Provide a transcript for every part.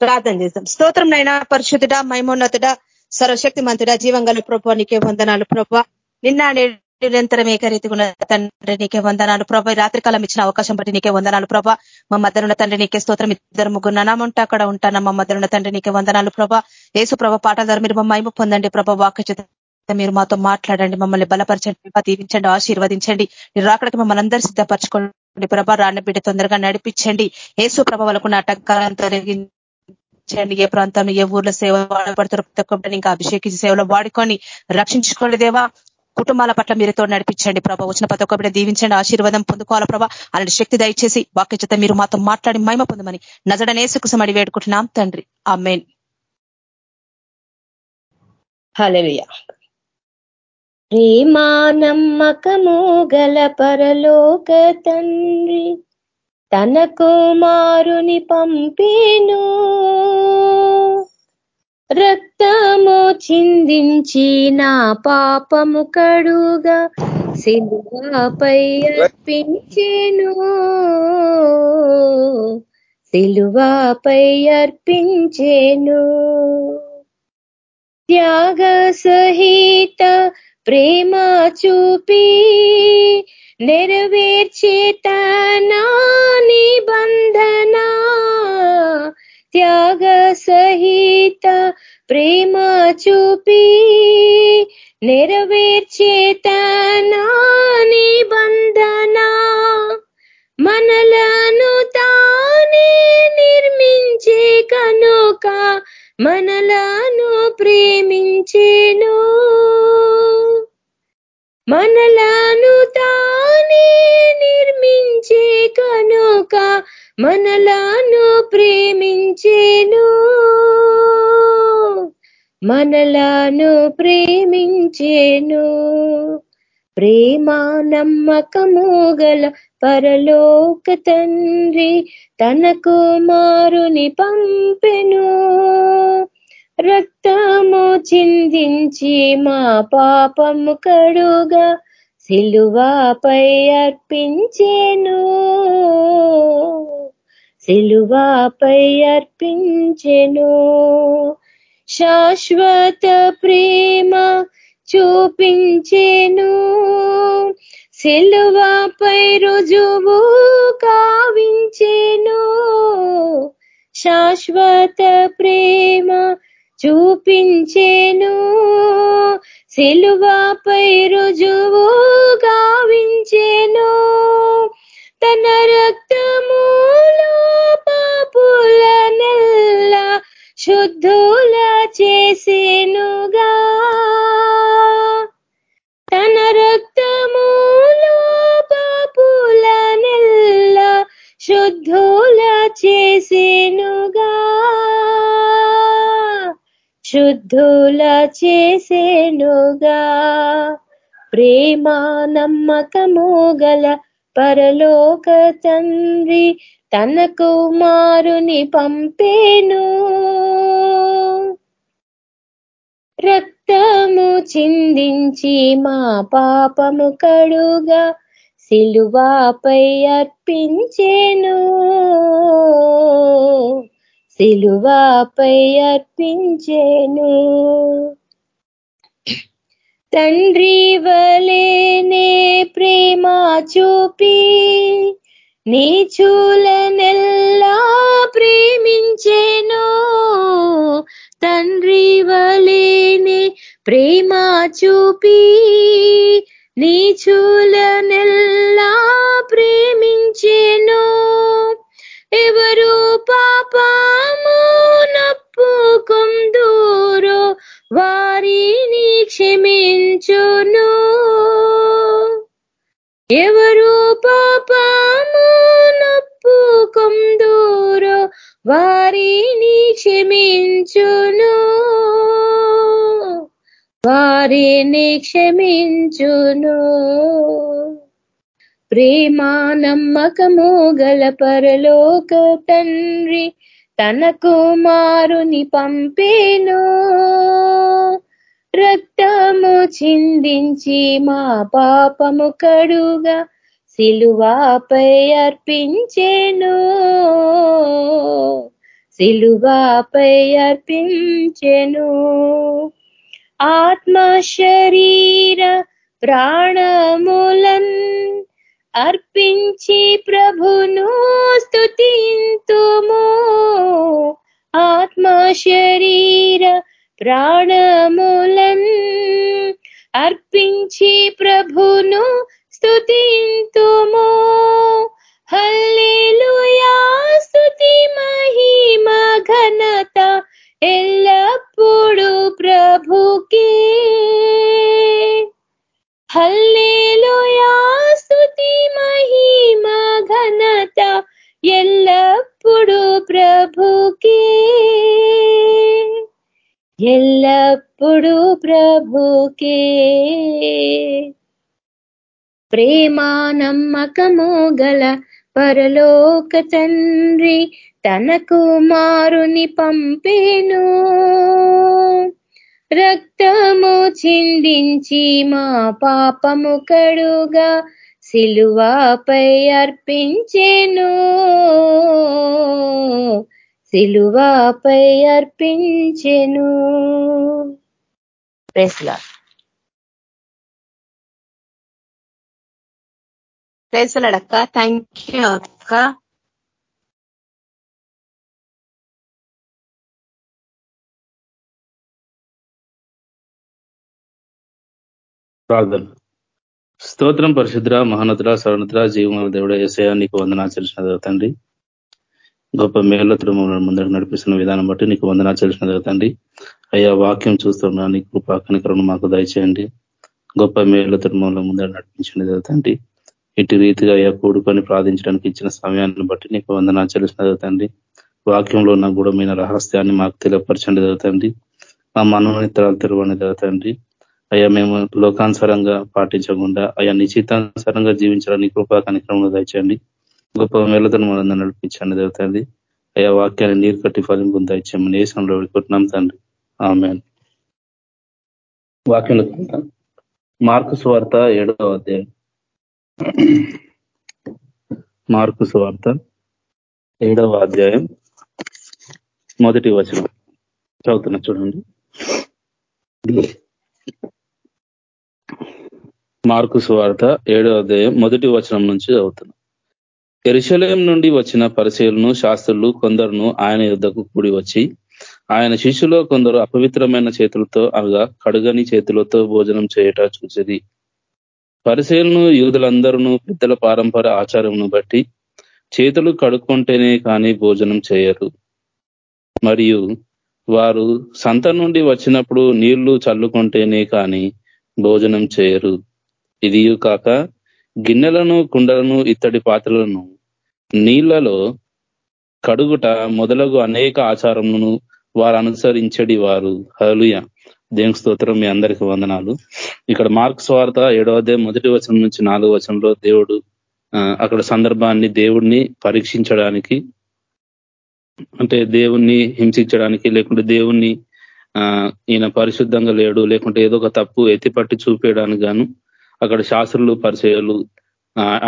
ప్రార్థన చేస్తాం స్తోత్రం నైనా పరిశుద్ధుడ మైమోన్నతుడ సర్వశక్తి మంతుడ జీవంగల ప్రభు నీకే వందనాలు ప్రభు నిన్న నిరంతరం ఏకరీతి ఉన్న తండ్రి నీకే వందనాలు ప్రభా రాత్రికాలం ఇచ్చిన అవకాశం బట్టి నీకే వందనాలు ప్రభా మా మద్దరున్న తండ్రి నీకే స్తోత్రం. ఇద్దరు ముగ్గురు ఉంటా అక్కడ ఉంటాను? మా మద్దరున్న తండ్రి నీకే వందనాలు ప్రభా ఏసు ప్రభా పాటల ద్వారా మీరు మా పొందండి ప్రభా. వాక్య మీరు మాతో మాట్లాడండి. మమ్మల్ని బలపరచండి దీవించండి ఆశీర్వదించండి. మీరు అక్కడికి మమ్మల్ని అందరూ సిద్ధపరచుకోండి ప్రభా. రాన్న బిడ్డ తొందరగా నడిపించండి. ఏసు ప్రభ వాళ్ళకున్న అటంకాలను తొలగించి చేయండి. ఏ ప్రాంతంలో ఏ ఊర్లో సేవ వాడబడతారో ప్రతి ఒక్కరిని ఇంకా అభిషేకించి సేవలో వాడుకొని రక్షించుకోండి దేవా. కుటుంబాల పట్ల మీరుతో నడిపించండి ప్రభా. వచ్చిన ప్రతి ఒక్కరిని దీవించండి ఆశీర్వాదం పొందుకోవాల ప్రభా. అలాంటి శక్తి దయచేసి వాక్య మీరు మాతో మాట్లాడి మైమ పొందమని నజడనేసుకుసం అడి వేడుకుంటున్నాం తండ్రి. ఆ మెయిన్ ప్రేమా నమ్మకము గల పరలోక తండ్రి. తన కుమారుని పంపేను. రక్తము చిందించి నా పాపము కడుగా సిలువాపై అర్పించేను. సిలువాపై అర్పించేను. త్యాగ సహిత ప్రేమ చూపి నెరవేర్చే తనా నిబంధన. త్యాగ సహిత ప్రేమ చూపి నెరవేర్చే తనా నిబంధన. మనలను తానే నిర్మించే కనుక మనలను ప్రేమించేను. మనలను తానే నిర్మించే కనుక మనలను ప్రేమించేను. మనలను ప్రేమించేను. ప్రేమా నమ్మకము గల పరలోక తండ్రి తన కుమారుని పంపెను. రక్తము చిందించి మా పాపము కడుగా సిలువాపై అర్పించేను. సిలువాపై అర్పించెను. శాశ్వత ప్రేమ చూపించేను. సిలువాపై రుజువు కావించేను. శాశ్వత ప్రేమ చూపించేను. సెలువాపై రుజువు గావించేను. తన రక్తములో పాపుల నెల్ల శుద్ధుల శుద్ధుల చేసేనుగా. ప్రేమ నమ్మకము గల పరలోక తండ్రి తన కుమారుని పంపేను. రక్తము చిందించి మా పాపము కడుగా సిలువాపై అర్పించేను. సిలువాపై అర్పించేను. తండ్రి వలేనే ప్రేమ చూపి నీచూలనెల్లా ప్రేమించేను. తండ్రి వలేనే ప్రేమ చూపి నీచూలనెల్లా ఎవరు పాపమునొప్పుకొందూరో వారిని క్షమించును. వారిని క్షమించును. ప్రేమ నమ్మకము గల పరలోక తండ్రి తన కుమారుని పంపేను. రక్తము చిందించి మా పాపము కడుగా సిలువాపై అర్పించేను. సిలువాపై అర్పించెను. ఆత్మ శరీర ప్రాణములన్ అర్పించి ప్రభును స్థుతింతుము ఆత్మ శరీర ప్రాణములన్ అర్పించి ప్రభును స్థుతింతుము హల్లేలుయా స్థుతి మహిమ ఘనత ఎల్ ఎల్లప్పుడు ప్రభుకే. ప్రేమా నమ్మకము గల పరలోక తండ్రి తన కుమారుని పంపేను. రక్తము చిందించి మా పాపము కడుగా సిలువాపై అర్పించేను. సిలువాపై అర్పించెను. ప్రేస్లా ప్రేసలాడక్క థ్యాంక్ యూ అక్క. ప్రార్థన. స్తోత్రం పరిశుద్ర మహానతుల సరణతుల జీవన దేవుడ ఏసయా నీకు వందనాచరించిన తండ్రి. గొప్ప మేళ్ళతో మమ్మల్ని ముందరకు నడిపిస్తున్న విధానం బట్టి నీకు వందనాచరించిన తండ్రి. అయ్యా వాక్యం చూస్తున్నా నీ కృపా కనికరణ మాకు దయచేయండి. గొప్ప మేళ్ళతో మమ్మల్ని ముందర నడిపించిన తండ్రి. ఇటు రీతిగా అయ్యా కూడుకొని ప్రార్థించడానికి ఇచ్చిన సమయాన్ని బట్టి నీకు వందనాచరించిన తండ్రి. వాక్యంలో ఉన్న గూఢమైన రహస్యాన్ని మాకు తెలియపరచండి తండ్రి. మా మనోనితరాలు తెరవని తండ్రి. అయ్యా మేము లోకానుసారంగా పాటించకుండా అయ్యా నిశ్చితానుసారంగా జీవించాలని కృపా కనిక్రమంలో దయచండి గొప్ప మేళతను మనందరూ నడిపించండి దేవతండి అయ్యా వాక్యాన్ని నీరు కట్టి ఫలింపు దయచేయమని ఏసంలో వెళ్ళుకుంటున్నాం తండ్రి. ఆమె వాక్యం మార్కు స్వార్త ఏడవ అధ్యాయం. మార్కు స్వార్త ఏడవ అధ్యాయం. మొదటి వచనం. చదువుతున్నా చూడండి. మార్కు సువార్త ఏడో అధ్యాయం. మొదటి వచనం నుంచి చదువుతున్నా. ఎరుశలేం నుండి వచ్చిన పరిశీలను శాస్త్రులు కొందరును ఆయన యుద్ధకు కూడి వచ్చి ఆయన శిష్యులో కొందరు అపవిత్రమైన చేతులతో అనగా కడుగని చేతులతో భోజనం చేయట చూసేది పరిశీలను యూదులందరూ పెద్దల పారంపర ఆచారంను బట్టి చేతులు కడుక్కుంటేనే కానీ భోజనం చేయరు. మరియు వారు సంత నుండి వచ్చినప్పుడు నీళ్ళు చల్లుకుంటేనే కానీ భోజనం చేయరు. ఇది కాక గిన్నెలను కుండలను ఇత్తడి పాత్రలను నీళ్ళలో కడుగుట మొదలగు అనేక ఆచారములను వారు అనుసరించడి వారు హలుయ దేవుని స్తోత్రం మీ అందరికి వందనాలు. ఇక్కడ మార్క్ స్వార్త ఏడవదే మొదటి వచనం నుంచి నాలుగు వచనంలో దేవుడు అక్కడ సందర్భాన్ని దేవుణ్ణి పరీక్షించడానికి అంటే దేవుణ్ణి హింసించడానికి లేకుంటే దేవుణ్ణి ఈయన పరిశుద్ధంగా లేడు లేకుంటే ఏదో ఒక తప్పు ఎత్తిపట్టి చూపేయడానికి గాను అక్కడ శాస్త్రులు పరిచయాలు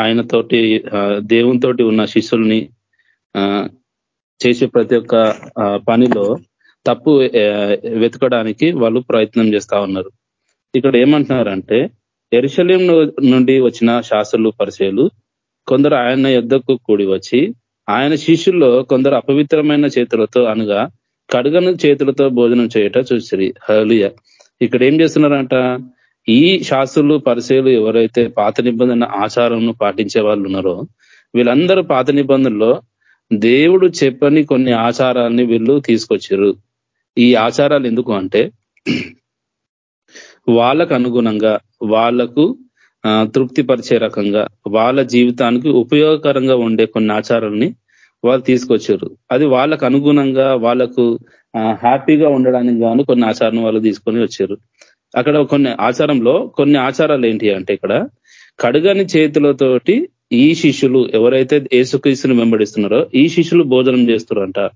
ఆయనతోటి దేవునితోటి ఉన్న శిష్యుల్ని చేసే ప్రతి ఒక్క పనిలో తప్పు వెతకడానికి వాళ్ళు ప్రయత్నం చేస్తా ఉన్నారు. ఇక్కడ ఏమంటున్నారంటే ఎరుశల్యం నుండి వచ్చిన శాస్త్రులు పరిచయలు కొందరు ఆయన యుద్ధకు కూడి వచ్చి ఆయన శిష్యుల్లో కొందరు అపవిత్రమైన చేతులతో అనగా కడుగను చేతులతో భోజనం చేయట చూసిరి. హలియ ఇక్కడ ఏం చేస్తున్నారంట? ఈ శాస్త్రులు పరిచయలు ఎవరైతే పాత నిబంధన ఆచారంను పాటించే వాళ్ళు ఉన్నారో వీళ్ళందరూ పాత నిబంధనలో దేవుడు చెప్పని కొన్ని ఆచారాన్ని వీళ్ళు తీసుకొచ్చారు. ఈ ఆచారాలు ఎందుకు అంటే వాళ్ళకు అనుగుణంగా వాళ్ళకు తృప్తిపరిచే రకంగా వాళ్ళ జీవితానికి ఉపయోగకరంగా ఉండే కొన్ని ఆచారాలని వాళ్ళు తీసుకొచ్చారు. అది వాళ్ళకు అనుగుణంగా వాళ్ళకు హ్యాపీగా ఉండడానికి గాను కొన్ని ఆచారాన్ని వాళ్ళు తీసుకొని వచ్చారు. అక్కడ కొన్ని ఆచారంలో కొన్ని ఆచారాలు ఏంటి అంటే ఇక్కడ కడుగని చేతులతోటి ఈ శిష్యులు ఎవరైతే ఏసుక్రీస్తుని వెంబడిస్తున్నారో ఈ శిష్యులు భోజనం చేస్తున్నారంట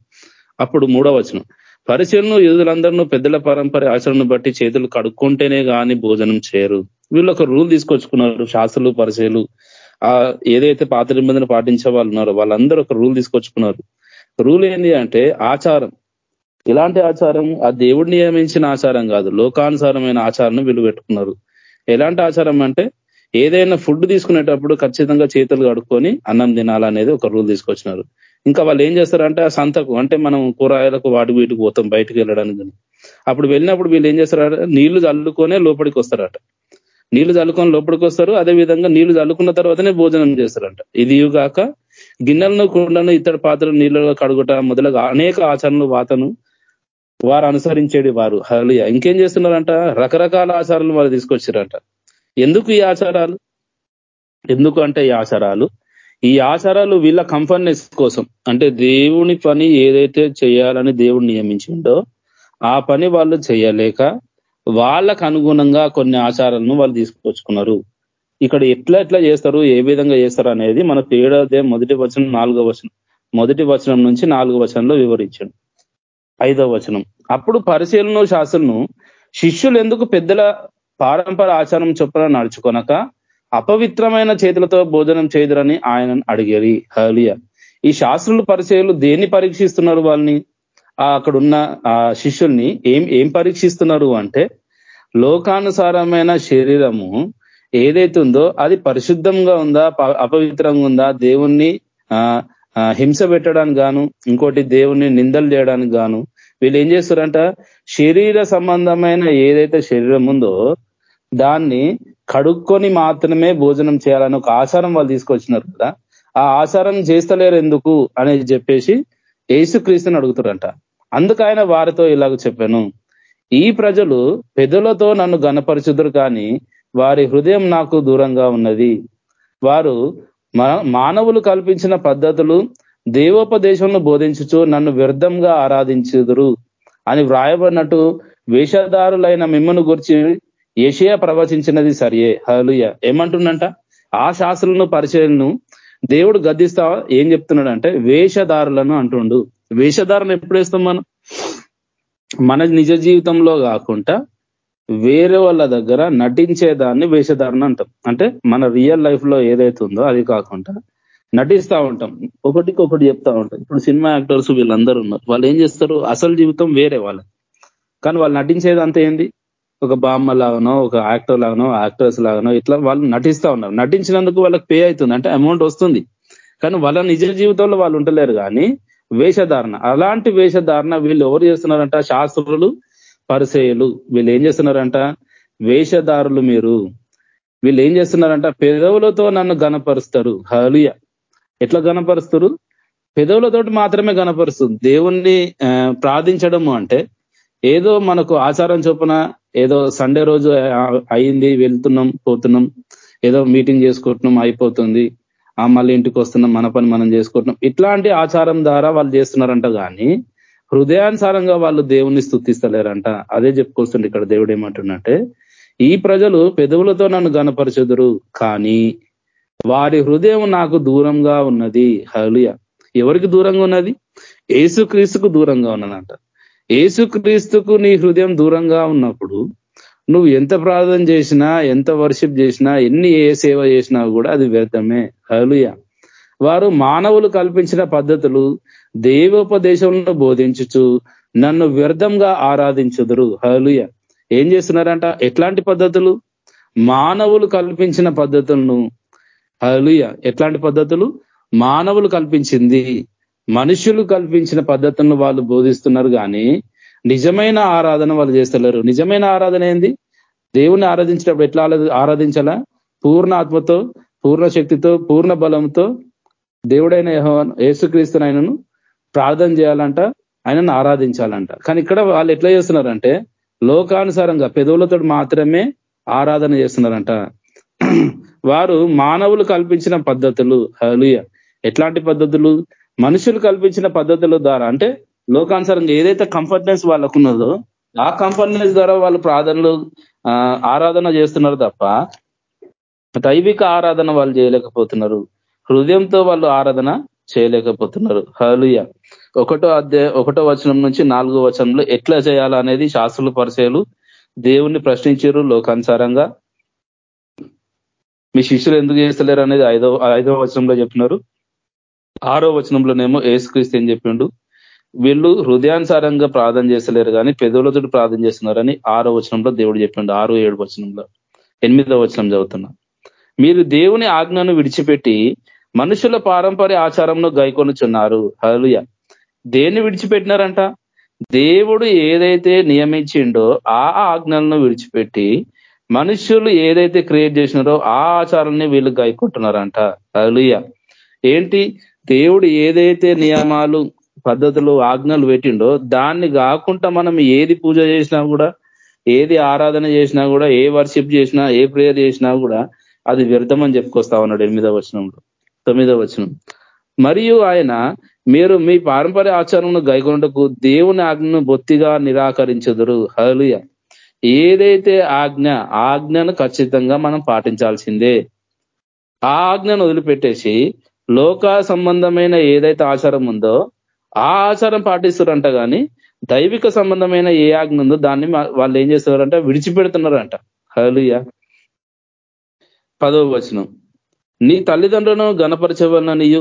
అప్పుడు మూడవ వచనం. పరిశీలన యూదులందరినూ పెద్దల పరంపర ఆచరణను బట్టి చేతులు కడుక్కుంటేనే కానీ భోజనం చేయరు. వీళ్ళు ఒక రూల్ తీసుకొచ్చుకున్నారు. శాస్త్రులు పరిచయలు ఆ ఏదైతే పాత నిబంధన పాటించే వాళ్ళు ఉన్నారో వాళ్ళందరూ ఒక రూల్ తీసుకొచ్చుకున్నారు. రూల్ ఏంటి అంటే ఆచారం. ఇలాంటి ఆచారం ఆ దేవుడు నియమించిన ఆచారం కాదు లోకానుసారమైన ఆచారం వీళ్ళు పెట్టుకున్నారు. ఎలాంటి ఆచారం అంటే ఏదైనా ఫుడ్ తీసుకునేటప్పుడు ఖచ్చితంగా చేతులు కడుక్కొని అన్నం తినాలనేది ఒక రూల్ తీసుకొచ్చినారు. ఇంకా వాళ్ళు ఏం చేస్తారంటే ఆ సంతకు అంటే మనం కూరగాయలకు వాటికి వీటికి పోతాం బయటకు వెళ్ళడానికి అప్పుడు వెళ్ళినప్పుడు వీళ్ళు ఏం చేస్తారంటే నీళ్ళు చల్లుకొనే లోపలికి వస్తారట. నీళ్ళు చల్లుకొని లోపలికి వస్తారు అదే విధంగా నీళ్ళు చల్లుకున్న తర్వాతనే భోజనం చేస్తారంట. ఇది కాక గిన్నెలను కుండలను ఇతర పాత్రలు నీళ్ళలో కడుగుట మొదలగా అనేక ఆచరణలు వాతను వారు అనుసరించేది వారు. హలియ ఇంకేం చేస్తున్నారంట? రకరకాల ఆచారాలు వారు తీసుకొచ్చారంట. ఎందుకు ఈ ఆచారాలు? ఎందుకు అంటే ఈ ఆచారాలు? ఈ ఆచారాలు వీళ్ళ కంఫర్ట్నెస్ కోసం. అంటే దేవుని పని ఏదైతే చేయాలని దేవుడు నియమించిండో ఆ పని వాళ్ళు చేయలేక వాళ్ళకు అనుగుణంగా కొన్ని ఆచారాలను వాళ్ళు తీసుకొచ్చుకున్నారు. ఇక్కడ ఎట్లా ఎట్లా చేస్తారు? ఏ విధంగా చేస్తారు అనేది మన ఏడాదే మొదటి వచనం నాలుగో వచనం. మొదటి వచనం నుంచి నాలుగో వచనంలో వివరించండి. ఐదవ వచనం. అప్పుడు పరిశీలన శాస్త్రులను శిష్యులు ఎందుకు పెద్దల పారంపర ఆచారం చొప్పున నడుచుకొనక అపవిత్రమైన చేతులతో భోజనం చేయదురని ఆయన అడిగారు. హలియ ఈ శాస్త్రులు పరిచయాలు దేన్ని పరీక్షిస్తున్నారు వాళ్ళని? అక్కడున్న ఆ శిష్యుల్ని ఏం ఏం పరీక్షిస్తున్నారు అంటే లోకానుసారమైన శరీరము ఏదైతుందో ఉందో అది పరిశుద్ధంగా ఉందా అపవిత్రంగా ఉందా? దేవుణ్ణి హింస పెట్టడానికి గాను ఇంకోటి దేవుణ్ణి నిందలు చేయడానికి గాను వీళ్ళు ఏం చేస్తారంట? శరీర సంబంధమైన ఏదైతే శరీరం ఉందో దాన్ని కడుక్కొని మాత్రమే భోజనం చేయాలని ఒక ఆచారం వాళ్ళు తీసుకొచ్చినారు కదా. ఆ ఆచారం చేస్తలేరు ఎందుకు అనేది చెప్పేసి ఏసుక్రీస్తుని అడుగుతారంట. అందుకు ఆయన వారితో ఇలాగ చెప్పాను. ఈ ప్రజలు పెదలతో నన్ను గనపరుచుదురు కానీ వారి హృదయం నాకు దూరంగా ఉన్నది. వారు మానవులు కల్పించిన పద్ధతులు దేవోపదేశంలో బోధించుచు నన్ను వ్యర్థంగా ఆరాధించుదురు అని వ్రాయబడినట్టు వేషధారులైన మిమ్మను గురించి ఏషియా ప్రవచించినది సరియే. హలుయ ఏమంటుండంట? ఆ శాస్త్రులను పరిచయలను దేవుడు గద్దిస్తా ఏం చెప్తున్నాడంటే వేషధారులను అంటుండు. వేషధారణ ఎప్పుడు వేస్తాం మనం? మన నిజ జీవితంలో కాకుండా వేరే వాళ్ళ దగ్గర నటించేదాన్ని వేషధారణ అంటాం. అంటే మన రియల్ లైఫ్లో ఏదైతే ఉందో అది కాకుండా నటిస్తా ఉంటాం. ఒకటికి ఒకటి చెప్తా ఉంటాం. ఇప్పుడు సినిమా యాక్టర్స్ వీళ్ళందరూ ఉన్నారు. వాళ్ళు ఏం చేస్తారు? అసలు జీవితం వేరే వాళ్ళకి కానీ వాళ్ళు నటించేదంతా ఏంది? ఒక బామ్మ లాగానో ఒక యాక్టర్ లాగానో యాక్టర్స్ లాగానో ఇట్లా వాళ్ళు నటిస్తా ఉన్నారు. నటించినందుకు వాళ్ళకి పే అవుతుంది. అంటే అమౌంట్ వస్తుంది. కానీ వాళ్ళ నిజ జీవితంలో వాళ్ళు ఉండలేరు కానీ వేషధారణ. అలాంటి వేషధారణ వీళ్ళు ఎవరు చేస్తున్నారంట? శాస్త్రులు పరిసేయులు వీళ్ళు ఏం చేస్తున్నారంట? వేషధారులు మీరు. వీళ్ళు ఏం చేస్తున్నారంట? పెదవులతో నన్ను గనపరుస్తారు హలియ ఎట్లా గనపరుస్తారు పెదవులతోటి మాత్రమే గనపరుస్తుంది దేవుణ్ణి ప్రార్థించడము అంటే ఏదో మనకు ఆచారం చొప్పున ఏదో సండే రోజు అయింది వెళ్తున్నాం పోతున్నాం ఏదో మీటింగ్ చేసుకుంటున్నాం అయిపోతుంది. ఆ మళ్ళీ ఇంటికి వస్తున్నాం మన పని మనం చేసుకుంటున్నాం. ఇట్లాంటి ఆచారం ద్వారా వాళ్ళు చేస్తున్నారంట కానీ హృదయానుసారంగా వాళ్ళు దేవుణ్ణి స్థుతిస్తలేరంట అదే చెప్పుకొస్తుండే ఇక్కడ దేవుడు ఏమంటున్నట్టే ఈ ప్రజలు పెదవులతో నన్ను గనపరచుదురు కానీ వారి హృదయం నాకు దూరంగా ఉన్నది. హలియ ఎవరికి దూరంగా ఉన్నది? ఏసుక్రీస్తుకు దూరంగా ఉన్నదంట. ఏసుక్రీస్తుకు నీ హృదయం దూరంగా ఉన్నప్పుడు నువ్వు ఎంత ప్రార్థన చేసినా ఎంత వర్షిప్ చేసినా ఎన్ని ఏ సేవ చేసినా కూడా అది వ్యర్థమే. హలుయ వారు మానవులు కల్పించిన పద్ధతులు దేవోపదేశంలో బోధించుచు నన్ను వ్యర్థంగా ఆరాధించుదురు. హలుయ ఏం చేస్తున్నారంట? ఎట్లాంటి పద్ధతులు? మానవులు కల్పించిన పద్ధతులను. హలుయ ఎట్లాంటి పద్ధతులు? మానవులు కల్పించింది. మనుషులు కల్పించిన పద్ధతులను వాళ్ళు బోధిస్తున్నారు కానీ నిజమైన ఆరాధన వాళ్ళు చేస్తలేరు. నిజమైన ఆరాధన ఏంది? దేవుని ఆరాధించినప్పుడు ఎట్లా ఆరాధించాలా? పూర్ణ ఆత్మతో పూర్ణ శక్తితో పూర్ణ బలంతో దేవుడైన యేసుక్రీస్తునైనను ప్రార్థన చేయాలంట ఆయనను ఆరాధించాలంట. కానీ ఇక్కడ వాళ్ళు ఎట్లా చేస్తున్నారంటే లోకానుసారంగా పెదవులతో మాత్రమే ఆరాధన చేస్తున్నారంట. వారు మానవులు కల్పించిన పద్ధతులు హలుయ ఎట్లాంటి పద్ధతులు? మనుషులు కల్పించిన పద్ధతుల ద్వారా. అంటే లోకానుసారంగా ఏదైతే కంఫర్టెన్స్ వాళ్ళకు ఉన్నదో ఆ కంఫర్టెన్స్ ద్వారా వాళ్ళు ప్రార్థనలు ఆరాధన చేస్తున్నారు తప్ప దైవిక ఆరాధన వాళ్ళు చేయలేకపోతున్నారు. హృదయంతో వాళ్ళు ఆరాధన చేయలేకపోతున్నారు. హలుయ ఒకటో అధ్యాయ ఒకటో వచనం నుంచి నాలుగో వచనంలో ఎట్లా చేయాలనేది శాస్త్రులు పరిచయలు దేవుణ్ణి ప్రశ్నించారు లోకానుసారంగా. మీ శిష్యులు ఎందుకు చేస్తలేరు అనేది ఐదో ఐదో వచనంలో చెప్తున్నారు ఆరో వచనంలోనేమో ఏసుక్రీస్తు ఏం చెప్పిండు? వీళ్ళు హృదయానుసారంగా ప్రార్థన చేస్తలేరు కానీ పెదవులతో ప్రార్థన చేస్తున్నారని ఆరో వచనంలో దేవుడు చెప్పిండు. ఆరో ఏడు వచనంలో. ఎనిమిదో వచనం చదువుతున్నా. మీరు దేవుని ఆజ్ఞను విడిచిపెట్టి మనుషుల పారంపర్య ఆచారంలో గైకొనుచున్నారు. హలుయ దేన్ని విడిచిపెట్టినారంట? దేవుడు ఏదైతే నియమించిండో ఆ ఆజ్ఞలను విడిచిపెట్టి మనుషులు ఏదైతే క్రియేట్ చేసినారో ఆ ఆచారాన్ని వీళ్ళు గాయకుంటున్నారంట అలుయ ఏంటి? దేవుడు ఏదైతే నియమాలు పద్ధతులు ఆజ్ఞలు పెట్టిండో దాన్ని కాకుండా మనం ఏది పూజ చేసినా కూడా ఏది ఆరాధన చేసినా కూడా ఏ వర్షిప్ చేసినా ఏ ప్రేయర్ చేసినా కూడా అది వ్యర్థమని చెప్పుకొస్తా ఉన్నాడు ఎనిమిదవ వచనంలో. తొమ్మిదవ వచనం. మరియు ఆయన మీరు మీ పారంపర్య ఆచారంను గైకొనటకు దేవుని ఆజ్ఞను బొత్తిగా నిరాకరించదురు. హలుయ ఏదైతే ఆజ్ఞ ఆజ్ఞను ఖచ్చితంగా మనం పాటించాల్సిందే. ఆ ఆజ్ఞను వదిలిపెట్టేసి లోక సంబంధమైన ఏదైతే ఆచారం ఉందో ఆ ఆచారం పాటిస్తారంట కానీ దైవిక సంబంధమైన ఏ ఆజ్ఞ ఉందో దాన్ని వాళ్ళు ఏం చేస్తున్నారంట? విడిచిపెడుతున్నారంట. హలుయ పదవ వచనం. నీ తల్లిదండ్రులను గణపరచవలననియు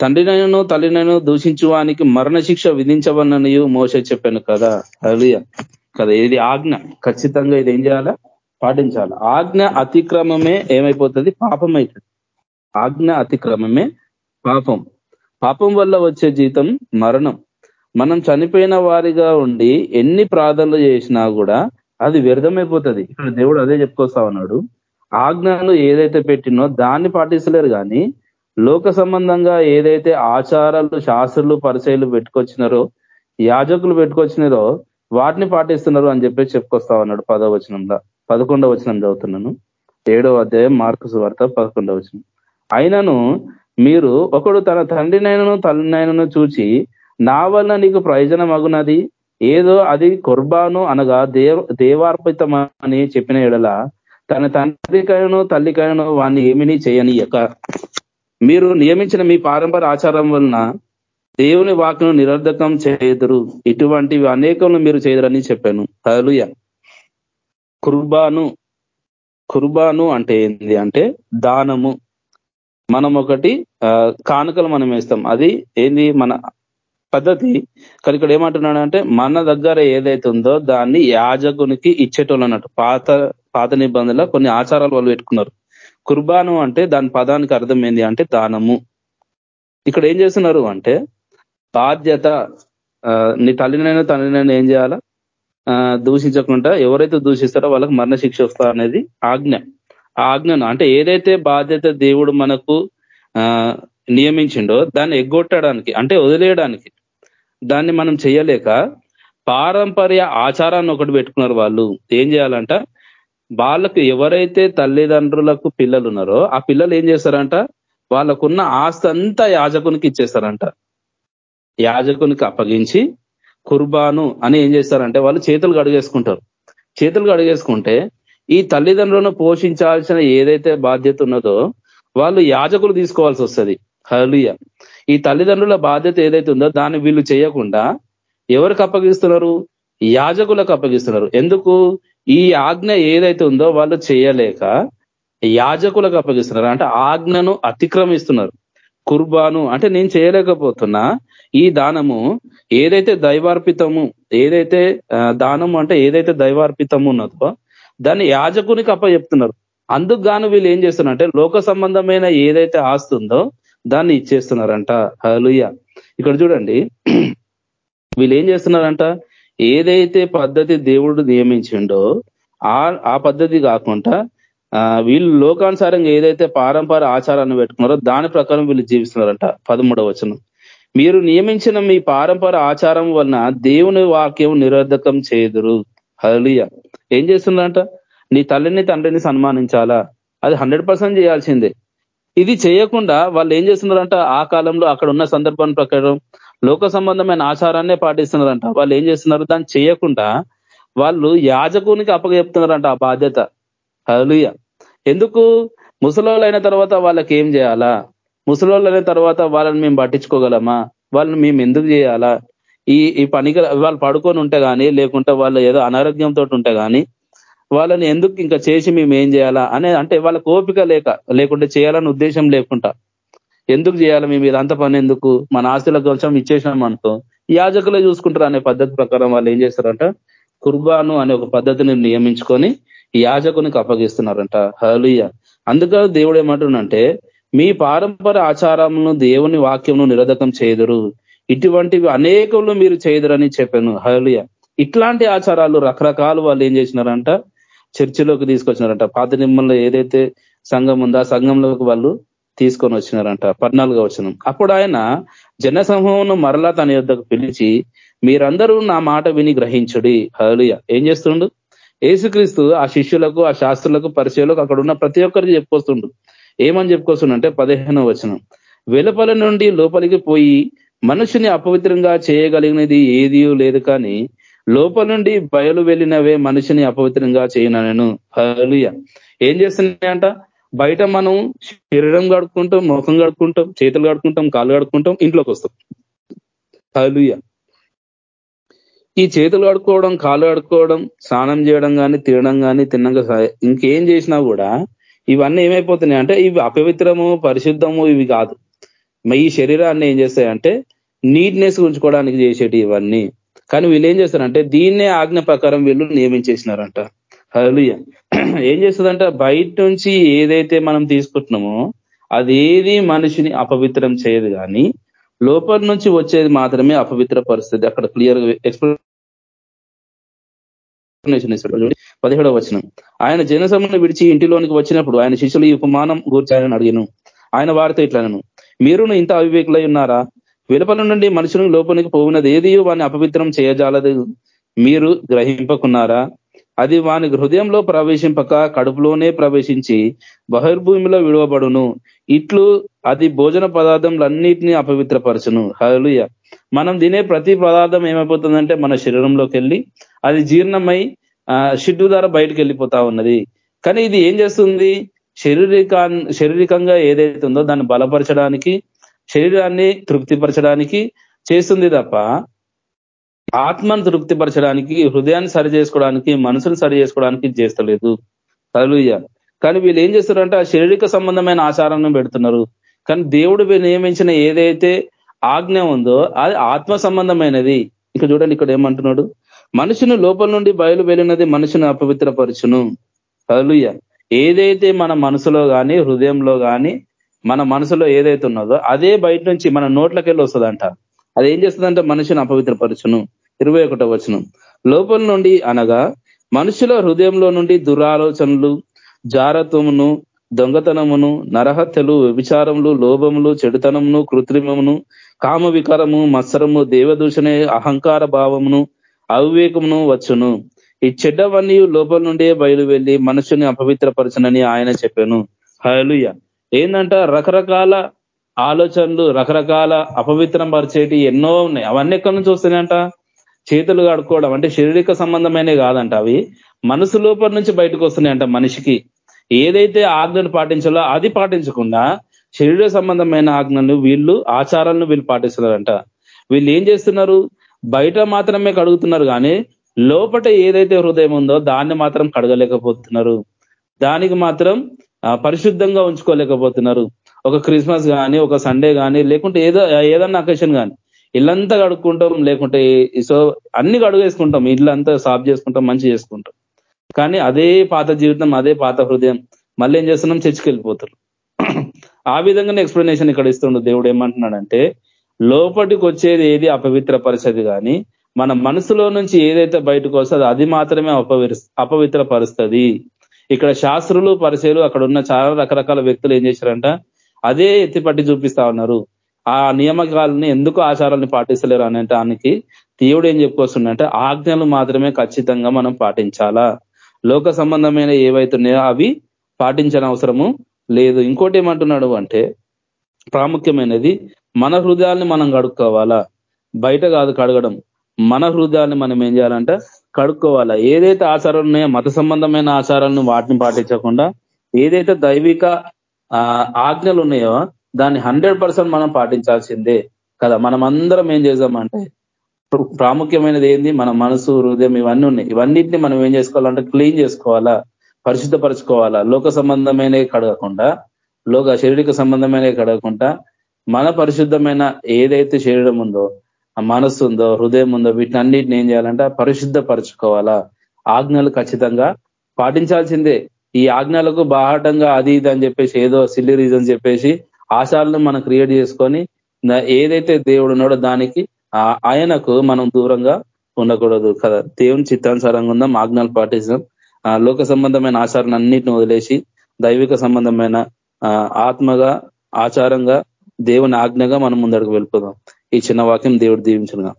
తండ్రినైనను తల్లినైనా దూషించువానికి మరణ శిక్ష విధించవన్ననియు మోస చెప్పాను కదా. అలియ కదా ఇది ఆజ్ఞ. ఖచ్చితంగా ఇది ఏం చేయాలా? పాటించాలి? ఆజ్ఞ అతిక్రమమే ఏమైపోతుంది? పాపం అవుతుంది ఆజ్ఞ అతిక్రమమే పాపం. పాపం వల్ల వచ్చే జీతం మరణం. మనం చనిపోయిన వారిగా ఉండి ఎన్ని ప్రార్థనలు చేసినా కూడా అది వ్యర్థమైపోతుంది. ఇక్కడ దేవుడు అదే చెప్పుకొస్తా ఉన్నాడు. ఆజ్ఞలు ఏదైతే పెట్టినో దాన్ని పాటిస్తలేరు కానీ లోక సంబంధంగా ఏదైతే ఆచారాలు శాస్త్రులు పరిచయలు పెట్టుకొచ్చినారో యాజకులు పెట్టుకొచ్చినారో వాటిని పాటిస్తున్నారు అని చెప్పేసి చెప్పుకొస్తా ఉన్నాడు పదో వచనంలో పదకొండవ వచనం చదువుతున్నాను. ఏడవ అధ్యాయం మార్కు వార్త పదకొండవ వచనం. అయినను మీరు ఒకడు తన తండ్రినైనను తల్లినైనను చూచి నా వల్ల నీకు ప్రయోజనం అగునది ఏదో అది కుర్బాను అనగా దేవ దేవార్పితమని చెప్పిన ఎడల తన తండ్రికైనను తల్లికైనను వాడిని ఏమిని చేయనీయక. మీరు నియమించిన మీ పారంపర ఆచారం వలన దేవుని వాక్ను నిరర్ధకం చేయదురు. ఇటువంటివి అనేకంలో మీరు చేయదురని చెప్పాను. హలుయ కుర్బాను కుర్బాను అంటే ఏంది అంటే దానము. మనం ఒకటి కానుకలు మనం వేస్తాం. అది ఏంది మన పద్ధతి? కానీ ఇక్కడ ఏమంటున్నాడు అంటే మన దగ్గర ఏదైతే ఉందో దాన్ని యాజకునికి ఇచ్చేటోళ్ళు అన్నట్టు. పాత పాత నిబంధనలో కొన్ని ఆచారాలు వాళ్ళు పెట్టుకున్నారు. కుర్బాను అంటే దాని పదానికి అర్థం ఏంది అంటే దానము. ఇక్కడ ఏం చేస్తున్నారు అంటే బాధ్యత నీ తల్లినైనా తండ్రినైనా ఏం చేయాలా? దూషించకుండా ఎవరైతే దూషిస్తారో వాళ్ళకి మరణశిక్ష వస్తా అనేది ఆజ్ఞ. ఆ ఆజ్ఞను అంటే ఏదైతే బాధ్యత దేవుడు మనకు నియమించిండో దాన్ని ఎగ్గొట్టడానికి అంటే వదిలేయడానికి దాన్ని మనం చేయలేక పారంపర్య ఆచారాన్ని ఒకటి పెట్టుకున్నారు వాళ్ళు. ఏం చేయాలంట? వాళ్ళకు ఎవరైతే తల్లిదండ్రులకు పిల్లలు ఉన్నారో ఆ పిల్లలు ఏం చేస్తారంట? వాళ్ళకున్న ఆస్తి అంతా యాజకునికి ఇచ్చేస్తారంట. యాజకునికి అప్పగించి కుర్బాను అని ఏం చేస్తారంటే వాళ్ళు చేతులు కడుగేసుకుంటారు. చేతులు కడుగేసుకుంటే ఈ తల్లిదండ్రులను పోషించాల్సిన ఏదైతే బాధ్యత ఉన్నదో వాళ్ళు యాజకులు తీసుకోవాల్సి వస్తుంది. హలియ ఈ తల్లిదండ్రుల బాధ్యత ఏదైతే ఉందో దాన్ని వీళ్ళు చేయకుండా ఎవరికి అప్పగిస్తున్నారు? యాజకులకు అప్పగిస్తున్నారు. ఎందుకు? ఈ ఆజ్ఞ ఏదైతే ఉందో వాళ్ళు చేయలేక యాజకులకు అప్పగిస్తున్నారు. అంటే ఆజ్ఞను అతిక్రమిస్తున్నారు. కుర్బాను అంటే నేను చేయలేకపోతున్నా. ఈ దానము ఏదైతే దైవార్పితము ఏదైతే దానము అంటే ఏదైతే దైవార్పితము ఉన్నదో దాన్ని యాజకునికి అప్ప చెప్తున్నారు. అందుకు గాను వీళ్ళు ఏం చేస్తున్నారంటే లోక సంబంధమైన ఏదైతే ఆస్తుందో దాన్ని ఇచ్చేస్తున్నారంట. హలుయ ఇక్కడ చూడండి. వీళ్ళు ఏం చేస్తున్నారంట? ఏదైతే పద్ధతి దేవుడు నియమించిండో ఆ ఆ పద్ధతి కాకుండా వీళ్ళు లోకానుసారంగా ఏదైతే పారంపర ఆచారాన్ని పెట్టుకున్నారో దాని ప్రకారం వీళ్ళు జీవిస్తున్నారంట. పదమూడవ వచనం. మీరు నియమించిన మీ పారంపర ఆచారం వలన దేవుని వాక్యం నిరోధకం చేదురు హలియ ఏం చేస్తున్నారంట? నీ తల్లిని తండ్రిని సన్మానించాలా? అది హండ్రెడ్ చేయాల్సిందే. ఇది చేయకుండా వాళ్ళు ఏం చేస్తున్నారంట? ఆ కాలంలో అక్కడ ఉన్న సందర్భాన్ని ప్రకారం లోక సంబంధమైన ఆచారాన్నే పాటిస్తున్నారంట. వాళ్ళు ఏం చేస్తున్నారు? దాన్ని చేయకుండా వాళ్ళు యాజకునికి అప్పగెప్తున్నారంట ఆ బాధ్యత. హలుయ ఎందుకు? ముసలోళ్ళైన తర్వాత వాళ్ళకి ఏం చేయాలా? ముసలోళ్ళైన తర్వాత వాళ్ళని మేము పట్టించుకోగలమా? వాళ్ళని మేము ఎందుకు చేయాలా? ఈ ఈ పనికి వాళ్ళు పడుకొని ఉంటే కానీ లేకుంటే వాళ్ళు ఏదో అనారోగ్యంతో ఉంటే కానీ వాళ్ళని ఎందుకు ఇంకా చేసి మేము ఏం చేయాలా? అనే అంటే వాళ్ళకి ఓపిక లేక లేకుంటే చేయాలని ఉద్దేశం లేకుండా ఎందుకు చేయాలి? మేము ఇదంతా పని ఎందుకు? మన ఆస్తుల కొంచెం ఇచ్చేసినాం అనుకో యాజకులే చూసుకుంటారు అనే పద్ధతి ప్రకారం వాళ్ళు ఏం చేస్తారంట? కుర్బాను అనే ఒక పద్ధతిని నియమించుకొని యాజకునికి అప్పగిస్తున్నారంట. హలుయ అందుకని దేవుడు ఏమంటుండంటే మీ పారంపర ఆచారమును దేవుని వాక్యమును నిరోధకం చేయదురు. ఇటువంటివి అనేకలు మీరు చేయదురని చెప్పాను. హలుయ ఇట్లాంటి ఆచారాలు రకరకాలు వాళ్ళు ఏం చేసినారంట? చర్చిలోకి తీసుకొచ్చినారంట. పాత నిమ్మల్లో ఏదైతే సంఘం ఉందో ఆ సంఘంలోకి వాళ్ళు తీసుకొని వచ్చినారంట. పద్నాలుగో వచనం. అప్పుడు ఆయన జనసమూహంను మరలా తన యొద్దకు పిలిచి మీరందరూ నా మాట విని గ్రహించుడి. హలియ ఏం చేస్తుండు? ఏసుక్రీస్తు ఆ శిష్యులకు ఆ శాస్త్రులకు పరిచయలకు అక్కడ ఉన్న ప్రతి ఒక్కరికి చెప్పుకొస్తుండు. ఏమని చెప్పుకొస్తుండంటే పదిహేనో వచనం. వెలుపల నుండి లోపలికి పోయి మనుషుని అపవిత్రంగా చేయగలిగినది ఏది లేదు కానీ లోపల నుండి బయలు వెళ్ళినవే మనిషిని అపవిత్రంగా చేయనను హలియ ఏం చేస్తున్నాయంట? బయట మనం శరీరం కడుక్కుంటాం ముఖం కడుక్కుంటాం చేతులు కడుక్కుంటాం కాళ్ళు కడుక్కుంటాం ఇంట్లోకి వస్తాం. హలుయ ఈ చేతులు కడుక్కోవడం కాళ్ళు కడుక్కోవడం స్నానం చేయడం కానీ తినడం కానీ తిన్నాక ఇంకేం చేసినా కూడా ఇవన్నీ ఏమైపోతున్నాయి అంటే ఇవి అపవిత్రము పరిశుద్ధము ఇవి కాదు. ఈ శరీరాన్ని ఏం చేస్తాయంటే నీట్నెస్ ఉంచుకోవడానికి చేసేటి ఇవన్నీ కానీ వీళ్ళు ఏం చేస్తారంటే దీన్నే ఆజ్ఞ ప్రకారం వీళ్ళు నియమించేసినారంట. హలుయ ఏం చేస్తుందంట? బయట నుంచి ఏదైతే మనం తీసుకుంటున్నామో అదేది మనిషిని అపవిత్రం చేయదు కానీ లోపల నుంచి వచ్చేది మాత్రమే అపవిత్ర పరిస్థితి. అక్కడ క్లియర్ ఎక్స్ప్లెనేషన్ పదిహేడవ వచనం. ఆయన జనసమును విడిచి ఇంటిలోనికి వచ్చినప్పుడు ఆయన శిష్యులు ఈ ఉపమానం గూర్చారని అడిగాను. ఆయన వారితో ఇట్లాను మీరును ఇంత అవివేకులై ఉన్నారా? వెలుపల నుండి మనుషులను లోపలికి పోయినది ఏది? వాడిని అపవిత్రం చేయజాలదు. మీరు గ్రహింపకున్నారా? అది వాని హృదయంలో ప్రవేశింపక కడుపులోనే ప్రవేశించి బహిర్భూమిలో విడవబడును. ఇట్లు అది భోజన పదార్థంలన్నిటినీ అపవిత్రపరచును. హలుయ మనం తినే ప్రతి పదార్థం ఏమైపోతుందంటే మన శరీరంలోకి వెళ్ళి అది జీర్ణమై షిడ్డు ద్వారా బయటకు వెళ్ళిపోతా ఉన్నది. కానీ ఇది ఏం చేస్తుంది? శారీరక శారీరకంగా ఏదైతే ఉందో దాన్ని బలపరచడానికి శరీరాన్ని తృప్తిపరచడానికి చేస్తుంది తప్ప ఆత్మను తృప్తిపరచడానికి హృదయాన్ని సరి చేసుకోవడానికి మనసును సరి చేసుకోవడానికి చేస్తలేదు. కలుయ్య కానీ వీళ్ళు ఏం చేస్తారంటే ఆ శారీరక సంబంధమైన ఆచారాన్ని పెడుతున్నారు. కానీ దేవుడు నియమించిన ఏదైతే ఆజ్ఞ ఉందో అది ఆత్మ సంబంధమైనది. ఇక చూడండి ఇక్కడ ఏమంటున్నాడు? మనుషుని లోపల నుండి బయలు వెళ్ళినది మనుషుని అపవిత్రపరచును. కలుయ్య ఏదైతే మన మనసులో కానీ హృదయంలో కానీ మన మనసులో ఏదైతే ఉన్నదో అదే బయట నుంచి మన నోట్లకెళ్ళి వస్తుందంట. అది ఏం చేస్తుందంటే మనిషిని అపవిత్రపరచును. ఇరవై ఒకటో వచనం. లోపల నుండి అనగా మనుషుల హృదయంలో నుండి దురాలోచనలు జారత్వమును దొంగతనమును నరహత్యలు వ్యభిచారములు లోభములు చెడుతనమును కృత్రిమమును కామ వికారము మత్సరము దేవదూషణ అహంకార భావమును అవివేకమును వచ్చును. ఈ చెడ్డవన్నీ లోపల నుండే బయలు వెళ్ళి మనుషుని అపవిత్రపరచనని ఆయన చెప్పాను. హలుయ ఏంటంట రకరకాల ఆలోచనలు రకరకాల అపవిత్రం పరిచేటి ఎన్నో ఉన్నాయి. అవన్నీ ఎక్కడి నుంచి వస్తున్నాయంట? చేతులు కడుక్కోవడం అంటే శారీరక సంబంధమైనవి కాదంట అవి. మనసు లోపల నుంచి బయటకు వస్తున్నాయంట మనిషికి. ఏదైతే ఆజ్ఞను పాటించాలో అది పాటించకుండా శరీర సంబంధమైన ఆజ్ఞలు వీళ్ళు ఆచారాలను వీళ్ళు పాటిస్తున్నారంట. వీళ్ళు ఏం చేస్తున్నారు? బయట మాత్రమే కడుగుతున్నారు కానీ లోపట ఏదైతే హృదయం ఉందో దాన్ని మాత్రం కడగలేకపోతున్నారు. దానికి మాత్రం పరిశుద్ధంగా ఉంచుకోలేకపోతున్నారు. ఒక క్రిస్మస్ కానీ ఒక సండే కానీ లేకుంటే ఏదో ఏదన్నా అకేషన్ కానీ ఇల్లంతా కడుక్కుంటాం లేకుంటే సో అన్ని కడుగేసుకుంటాం ఇల్లంతా సాఫ్ చేసుకుంటాం మంచి చేసుకుంటాం. కానీ అదే పాత జీవితం అదే పాత హృదయం మళ్ళీ ఏం చేస్తున్నాం? చర్చికి వెళ్ళిపోతారు. ఆ విధంగానే ఎక్స్ప్లెనేషన్ ఇక్కడ ఇస్తుండు దేవుడు ఏమంటున్నాడంటే లోపటికి వచ్చేది ఏది అపవిత్ర పరిస్థితి కానీ మన మనసులో నుంచి ఏదైతే బయటకు వస్తుందో అది మాత్రమే అపవిత్ర అపవిత్ర పరుస్తుంది ఇక్కడ శాస్త్రులు పరిచయలు అక్కడ ఉన్న చాలా రకరకాల వ్యక్తులు ఏం చేశారంట అదే ఎత్తిపట్టి చూపిస్తా ఉన్నారు. ఆ నియామకాలని ఎందుకు ఆచారాలను పాటిస్తలేరు అనేటానికి దేవుడు ఏం చెప్పుకొస్తుందంటే ఆజ్ఞలు మాత్రమే ఖచ్చితంగా మనం పాటించాలా? లోక సంబంధమైన ఏవైతున్నాయో అవి పాటించని అవసరము లేదు. ఇంకోటి ఏమంటున్నాడు అంటే ప్రాముఖ్యమైనది మన హృదయాల్ని మనం కడుక్కోవాలా? బయట కాదు కడగడం. మన హృదయాన్ని మనం ఏం చేయాలంటే కడుక్కోవాలా? ఏదైతే ఆచారాలు ఉన్నాయో మత సంబంధమైన ఆచారాలను వాటిని పాటించకుండా ఏదైతే దైవిక ఆజ్ఞలు ఉన్నాయో దాన్ని హండ్రెడ్ మనం పాటించాల్సిందే కదా. మనం అందరం ఏం చేద్దామంటే ప్రాముఖ్యమైనది ఏంది? మన మనసు హృదయం ఇవన్నీ ఉన్నాయి. ఇవన్నిటిని మనం ఏం చేసుకోవాలంటే క్లీన్ చేసుకోవాలా? పరిశుద్ధపరచుకోవాలా? లోక సంబంధమైనవి కడగకుండా లోక శరీరక సంబంధమైనవి కడగకుండా మన పరిశుద్ధమైన ఏదైతే శరీరం ఉందో ఆ మనస్సు ఉందో హృదయం ఉందో వీటిని అన్నిటిని ఏం చేయాలంటే పరిశుద్ధపరచుకోవాలా? ఆజ్ఞలు ఖచ్చితంగా పాటించాల్సిందే. ఈ ఆజ్ఞలకు బాహటంగా అది ఇది అని చెప్పేసి ఏదో సిల్లి రీజన్ చెప్పేసి ఆశాలను మనం క్రియేట్ చేసుకొని ఏదైతే దేవుడు ఉన్నాడో దానికి ఆయనకు మనం దూరంగా ఉండకూడదు కదా. దేవుని చిత్తానుసారంగా ఉందాం ఆజ్ఞలు పాటిస్తాం లోక సంబంధమైన ఆచారాన్ని అన్నిటిని వదిలేసి దైవిక సంబంధమైన ఆత్మగా ఆచారంగా దేవుని ఆజ్ఞగా మనం ముందడుగు వెళ్ళిపోదాం. ఈ చిన్న వాక్యం దేవుడు దీవించను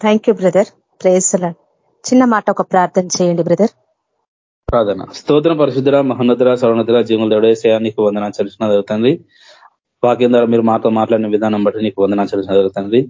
థ్యాంక్ యూ బ్రదర్ ప్రేసల చిన్న మాట ఒక ప్రార్థన చేయండి బ్రదర్ ప్రార్థన. స్తోత్రం పరిశుద్ధర మహోన్నతుల సర్వనతర జీవుల దడే నీకు వందన చలిసిన జరుగుతుంది వాక్యం ద్వారా మీరు మాతో మాట్లాడిన విధానం బట్టి నీకు వందన చలిసిన జరుగుతుంది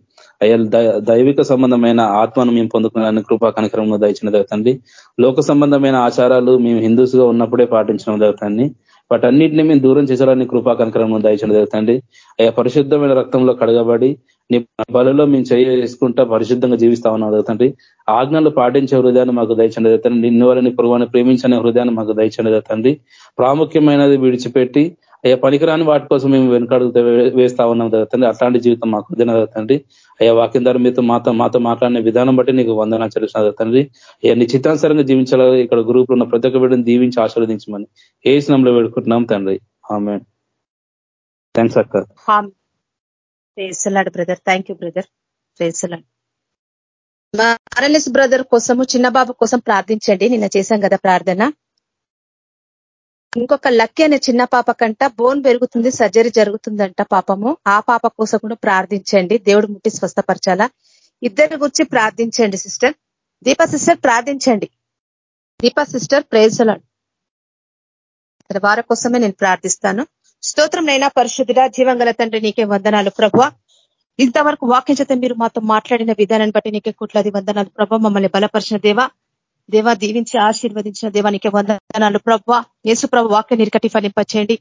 అయ్యా దైవిక సంబంధమైన ఆత్మను మేము పొందుకునే కృపా కనకరంలో దయచిన జరుగుతుంది లోక సంబంధమైన ఆచారాలు మేము హిందూస్గా ఉన్నప్పుడే పాటించడం జరుగుతుంది వాటన్నిటిని మేము దూరం చేసేవాడిని కృపా కనకరంలో దయచిన తండ్రి. అయ్యా పరిశుద్ధమైన రక్తంలో కడగబడి నీ బలలో మేము చేసుకుంటా పరిశుద్ధంగా జీవిస్తా ఉన్నాం తండ్రి. ఆజ్ఞలు పాటించే హృదయాన్ని మాకు దయచండి తండ్రి. నిన్ను వాళ్ళని పురుగుని ప్రేమించనే హృదయాన్ని మాకు దయచండి తండ్రి. ప్రాముఖ్యమైనది విడిచిపెట్టి అయ్యా పనికిరాని వాటి కోసం మేము వెనుకడుగుతూ వేస్తా ఉన్నాం తండ్రి. అట్లాంటి జీవితం మాకు దిన తండ్రి. అయ్యా వాక్యం ద్వారా మీతో మాతో మాతో మాట్లాడిన విధానం బట్టి నీకు వందన చెల్లిస్తున్నారు తండ్రి. అయ్యా నీ చిత్తానుసరంగా జీవించాలి ఇక్కడ గ్రూప్ ఉన్న ప్రతి ఒక్క బిడ్డను దీవించి ఆశీర్వదించమని ఏ స్నంలో వేడుకుంటున్నాం తండ్రి. ఆమె థ్యాంక్స్ అక్క. ప్రేసలాడు brother thank you brother RLS brother కోసము చిన్న బాబు కోసం ప్రార్థించండి. నిన్న చేశాం కదా ప్రార్థన. ఇంకొక లక్కీ అనే చిన్న పాప కంట బోన్ పెరుగుతుంది సర్జరీ జరుగుతుందంట పాపము. ఆ పాప కోసం కూడా ప్రార్థించండి. దేవుడు ముట్టి స్వస్థపరచాలా? ఇద్దరి గురించి ప్రార్థించండి సిస్టర్. దీపా సిస్టర్ ప్రార్థించండి. దీపా సిస్టర్ ప్రేజలాడు వార కోసమే నేను ప్రార్థిస్తాను. స్తోత్రం నైనా పరిశుద్ధుడా జీవంగల తండ్రి నీకే వందనాలు ప్రభా ఇంతవరకు వాక్యం చేత మీరు మాతో మాట్లాడిన విధానాన్ని బట్టి నీకే కుట్లాది వందనాలు ప్రభా మమ్మల్ని బలపరిచిన దేవా దేవా దీవించి ఆశీర్వదించిన దేవానికి వందనాలు. ప్రభా యేసు ప్రభు వాక్య నిరికటి ఫలింపచేయండి.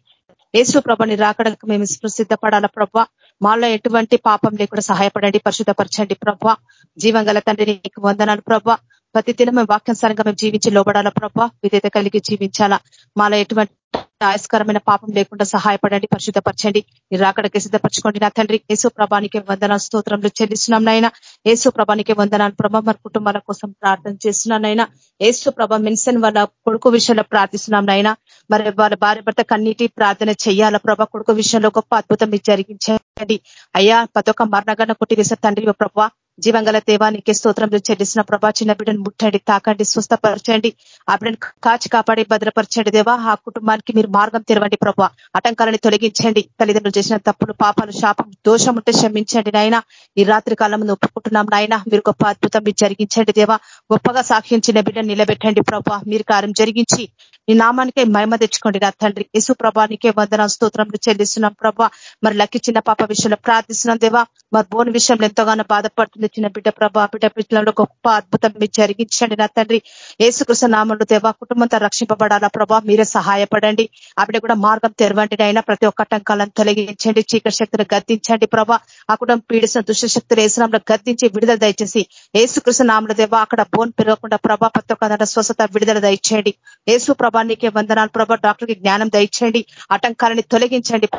యేసు ప్రభని రాకడానికి మేము సిద్ధపడాల ప్రభా? మాలో ఎటువంటి పాపం లేకుండా సహాయపడండి పరిశుద్ధపరచండి ప్రభా. జీవంగల తండ్రి నీకు వందనాలు ప్రభా. ప్రతి దినం మేము వాక్యానుసారంగా మేము జీవించి లోబడాలా ప్రభా? విధేత కలిగి జీవించాలా? మాలో ఎటువంటి ఆయస్కరమైన పాపం లేకుండా సహాయపడండి పరిశుద్ధపరచండి. మీరు అక్కడికి సిద్ధపరచుకోండి. నా తండ్రి యేసు ప్రభానికి వందన స్తోత్రంలో చెల్లిస్తున్నాం నాయన. యేసు ప్రభానికి వందనాలు ప్రభ మన కుటుంబాల కోసం ప్రార్థన చేస్తున్నాం నైనా యేసు ప్రభ మెన్సన్ వాళ్ళ కొడుకు విషయంలో ప్రార్థిస్తున్నాం నైనా మరి వాళ్ళ భార్య భర్త కన్నీటి ప్రార్థన చేయాల ప్రభ? కొడుకు విషయంలో గొప్ప అద్భుతం మీరు జరిగించండి. అయ్యా ప్రతి ఒక్క మరణగణ కొట్టి వేసే తండ్రి ప్రభా జీవంగల దేవానికి స్తోత్రంలో చెల్లిసిన ప్రభా చిన్న బిడ్డను ముట్టండి తాకండి స్వస్థపరచండి. ఆ బిడ్డను కాచి కాపాడి భద్రపరచండి దేవా. ఆ కుటుంబానికి మీరు మార్గం తెరవండి ప్రభా. ఆటంకాలని తొలగించండి. తల్లిదండ్రులు చేసిన తప్పులు పాపాలు శాపం దోషం ఉంటే క్షమించండి నాయన. ఈ రాత్రి కాలం ఒప్పుకుంటున్నాం నాయన. మీరు గొప్ప అద్భుతం మీరు జరిగించండి దేవా. గొప్పగా సాక్షించిన బిడ్డను నిలబెట్టండి ప్రభా. మీరు కార్యం జరిగించి ఈ నామానికే మహిమ తెచ్చుకోండి నా తండ్రి. యేసు ప్రభానికే వందన స్తోత్రంలో చెల్లిస్తున్నాం ప్రభా. మరి లక్కి చిన్న పాప విషయంలో ప్రార్థిస్తున్నాం దేవా. మరి బోని విషయంలో ఎంతగానో బాధపడుతుంది వచ్చిన బిడ్డ ప్రభా బిడ్డ పిల్లలు గొప్ప అద్భుతం మీరు జరిగించండి నా తండ్రి. ఏసుకృష్ణ నామంలో దేవా కుటుంబంతో రక్షింపబడాలా ప్రభా మీరే సహాయపడండి. ఆవిడ కూడా మార్గం తెరవండి అయినా ప్రతి ఒక్క టంకాలను తొలగించండి చీకటి శక్తులు గద్దించండి ప్రభా. ఆ కుటుంబం పీడిస్తున్న దుష్టశక్తులు ఏసునాంలో గద్దించి విడుదల దయచేసి ఏసుకృష్ణ నామంలో దేవా అక్కడ బోన్ పెరగకుండా ప్రభా ప్రతి ఒక్క స్వస్థత విడుదల దయచేయండి. ఏసు ప్రభా నీకే వందనాలు ప్రభా డాక్టర్కి జ్ఞానం దయచేయండి. ఆటంకాలని తొలగించండి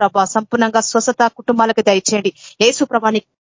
ప్రభా సంపూర్ణంగా స్వస్థత కుటుంబాలకు దయచేయండి. ఏసు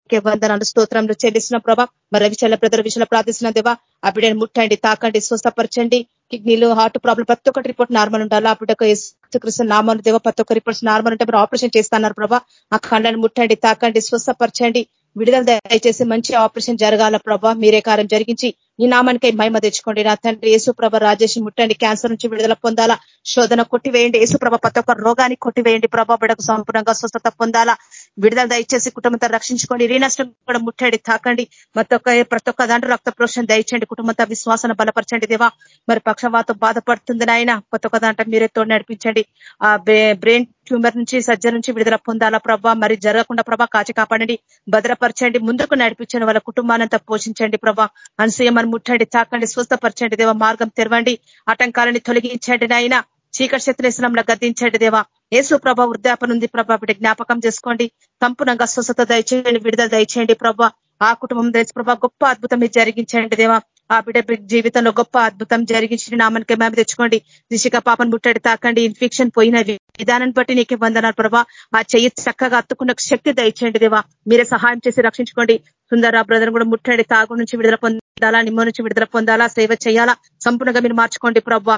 నీకే వందనాలు స్తోత్రంలో చెల్లిస్తున్న ప్రభా. మరి రవిచల్ల బ్రదర్ విషయంలో ప్రార్థిస్తున్న దేవా ఆ ముట్టండి తాకండి స్వస్థపరచండి. కిడ్నీలు హార్ట్ ప్రాబ్లం ప్రతి ఒక్కటి రిపోర్ట్ నార్మల్ ఉండాలి? అప్పుడు బిడ్డకు కృష్ణ నామాలు దేవ ప్రతి ఒక్క రిపోర్ట్స్ నార్మల్ ఉంటే మీరు ఆపరేషన్ చేస్తున్నారు ప్రభా. ఆ ఖండాన్ని ముట్టండి తాకండి స్వస్థపరచండి. విడుదల దయచేసి మంచి ఆపరేషన్ జరగాల ప్రభా. మీరే కార్యం జరిగించి ఈ నామానికి మహిమ తెచ్చుకోండి. నా తండ్రి యేసుప్రభ రాజేష్ ముట్టండి క్యాన్సర్ నుంచి విడుదల పొందాలా? శోధన కొట్టివేయండి యేసుప్రభ ప్రతి ఒక్క రోగాన్ని కొట్టివేయండి ప్రభా. బిడకు సంపూర్ణంగా స్వస్థత పొందాలా? విడుదల దయచేసి కుటుంబంతో రక్షించుకోండి. రీనష్టం కూడా ముట్టండి తాకండి. ప్రతి ఒక్క ప్రతి ఒక్క దాంట్లో రక్త ప్రోషణ దయచండి కుటుంబంతో విశ్వాసన బలపరచండి దేవా. మరి పక్షవాతం బాధపడుతుంది నాయన. ప్రతి ఒక్క దాంట్లో మీరే తోడు నడిపించండి. ఆ బ్రెయిన్ ట్యూమర్ నుంచి సర్జరీ నుంచి విడుదల పొందాలా ప్రభా. మరి జరగకుండా ప్రభా కాచి కాపాడండి. భద్రపరచండి. ముందుకు నడిపించండి. వాళ్ళ కుటుంబానంతా పోషించండి ప్రభా. అనసూయమని ముట్టండి తాకండి స్వస్థపరచండి దేవ. మార్గం తెరవండి. ఆటంకాలని తొలగించండి నాయన. చీకటి శక్తులేసనంలో గద్దించండి దేవా. ఏసు ప్రభ వృద్ధాపన ఉంది ప్రభా బిడ్డ జ్ఞాపకం చేసుకోండి. సంపూర్ణంగా స్వస్థత దయచేయండి విడుదల దయచేయండి ప్రభా. ఆ కుటుంబం దేశ ప్రభా గొప్ప అద్భుతం మీరు జరిగించండి దేవా. ఆ బిడ్డ జీవితంలో గొప్ప అద్భుతం జరిగించి నామనికి మేము తెచ్చుకోండి. దిశిక పాపను ముట్టడి తాకండి ఇన్ఫెక్షన్ పోయిన విధానం బట్టి నీకే వందనాలు ప్రభా. ఆ చెయ్యి చక్కగా అత్తుకున్న శక్తి దయచేయండి దేవా. మీరే సహాయం చేసి రక్షించుకోండి. సుందర బ్రదర్ కూడా ముట్టడి. తాగు నుంచి విడుదల పొందాలా నిమ్మ నుంచి విడుదల పొందాలా సేవ చేయాలా. సంపూర్ణంగా మీరు మార్చుకోండి ప్రభావ